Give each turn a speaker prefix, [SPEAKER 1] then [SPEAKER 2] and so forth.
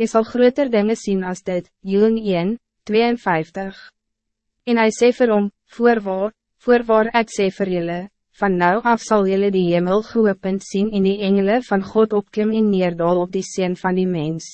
[SPEAKER 1] Je zal groter dingen zien als dit, Joen 1, 52. En hij sê vir hom, voorwaar, voorwaar ek sê vir julle, van nou af zal jullie die hemel geopend zien in die engelen van God opklim en neerdal op die sien van die mens.